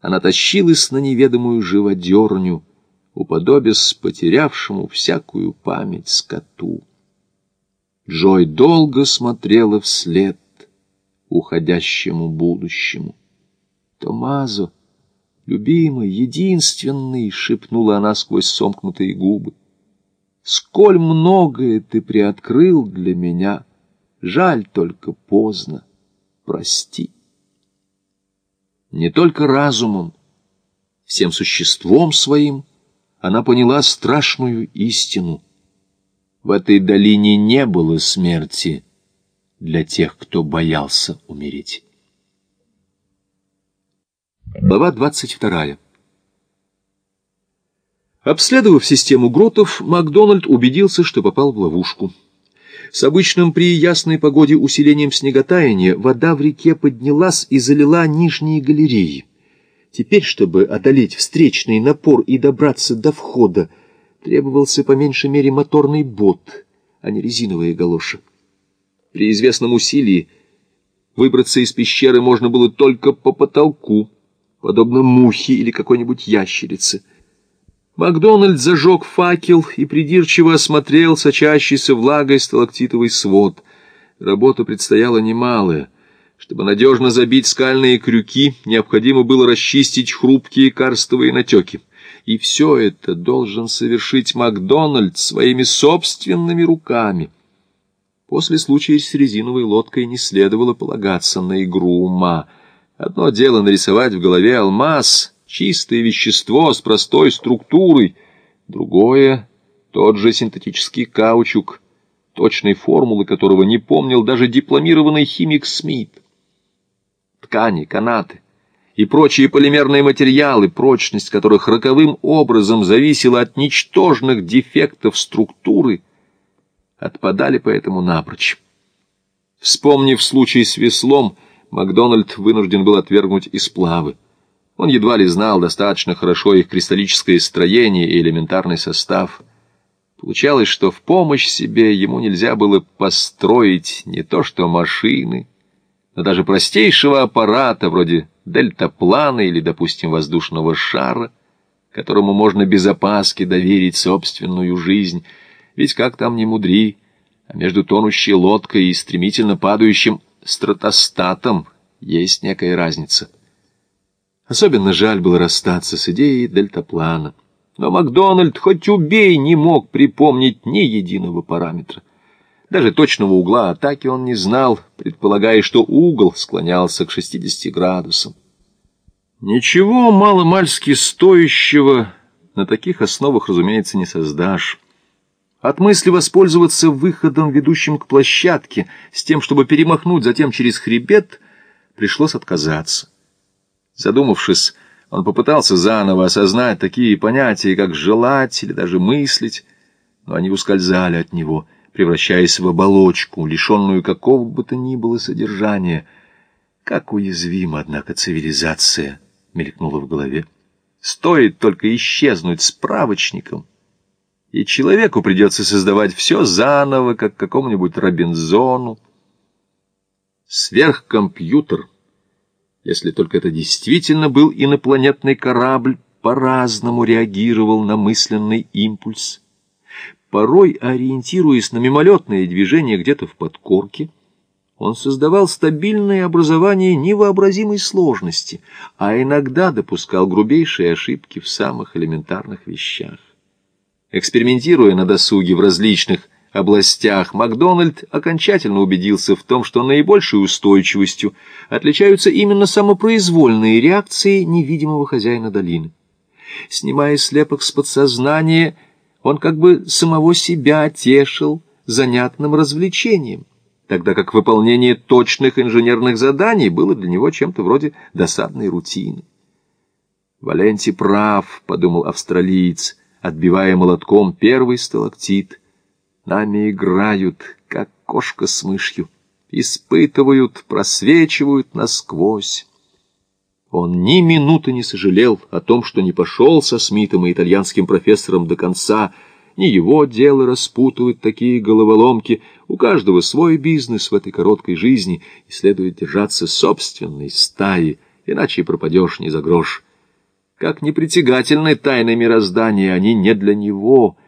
она тащилась на неведомую живодерню, уподобясь потерявшему всякую память скоту. Джой долго смотрела вслед уходящему будущему. «Томазо, любимый, единственный!» — шепнула она сквозь сомкнутые губы. «Сколь многое ты приоткрыл для меня! Жаль только поздно. Прости!» Не только разумом, всем существом своим она поняла страшную истину. В этой долине не было смерти для тех, кто боялся умереть. Глава двадцать вторая. Обследовав систему гротов, Макдональд убедился, что попал в ловушку. С обычным при ясной погоде усилением снеготаяния вода в реке поднялась и залила нижние галереи. Теперь, чтобы одолеть встречный напор и добраться до входа, требовался по меньшей мере моторный бот, а не резиновые галоши. При известном усилии выбраться из пещеры можно было только по потолку, подобно мухе или какой-нибудь ящерице. Макдональд зажег факел и придирчиво осмотрел сочащийся влагой сталактитовый свод. Работа предстояла немалая. Чтобы надежно забить скальные крюки, необходимо было расчистить хрупкие карстовые натеки. И все это должен совершить Макдональд своими собственными руками. После случая с резиновой лодкой не следовало полагаться на игру ума. Одно дело нарисовать в голове алмаз — чистое вещество с простой структурой, другое — тот же синтетический каучук, точной формулы которого не помнил даже дипломированный химик Смит. Ткани, канаты и прочие полимерные материалы, прочность которых роковым образом зависела от ничтожных дефектов структуры, отпадали поэтому напрочь. Вспомнив случай с веслом, Макдональд вынужден был отвергнуть и сплавы. Он едва ли знал достаточно хорошо их кристаллическое строение и элементарный состав. Получалось, что в помощь себе ему нельзя было построить не то что машины, но даже простейшего аппарата, вроде дельтаплана или, допустим, воздушного шара, которому можно без опаски доверить собственную жизнь. Ведь как там не мудри, а между тонущей лодкой и стремительно падающим стратостатом есть некая разница. Особенно жаль было расстаться с идеей дельтаплана. Но Макдональд, хоть убей, не мог припомнить ни единого параметра. Даже точного угла атаки он не знал, предполагая, что угол склонялся к 60 градусам. Ничего маломальски стоящего на таких основах, разумеется, не создашь. От мысли воспользоваться выходом, ведущим к площадке, с тем, чтобы перемахнуть затем через хребет, пришлось отказаться. Задумавшись, он попытался заново осознать такие понятия, как желать или даже мыслить, но они ускользали от него, превращаясь в оболочку, лишенную какого бы то ни было содержания. Как уязвима, однако, цивилизация, мелькнула в голове. Стоит только исчезнуть справочником, и человеку придется создавать все заново, как какому-нибудь Робинзону. Сверхкомпьютер — если только это действительно был инопланетный корабль, по-разному реагировал на мысленный импульс. Порой, ориентируясь на мимолетные движения где-то в подкорке, он создавал стабильное образование невообразимой сложности, а иногда допускал грубейшие ошибки в самых элементарных вещах. Экспериментируя на досуге в различных областях Макдональд окончательно убедился в том, что наибольшей устойчивостью отличаются именно самопроизвольные реакции невидимого хозяина долины. Снимая слепок с подсознания, он как бы самого себя тешил занятным развлечением, тогда как выполнение точных инженерных заданий было для него чем-то вроде досадной рутины. «Валенти прав», — подумал австралиец, отбивая молотком первый сталактит — Нами играют, как кошка с мышью, испытывают, просвечивают насквозь. Он ни минуты не сожалел о том, что не пошел со Смитом и итальянским профессором до конца. Не его дело распутывать такие головоломки. У каждого свой бизнес в этой короткой жизни, и следует держаться собственной стаи, иначе пропадешь не за грош. Как непритягательны тайны мироздания, они не для него —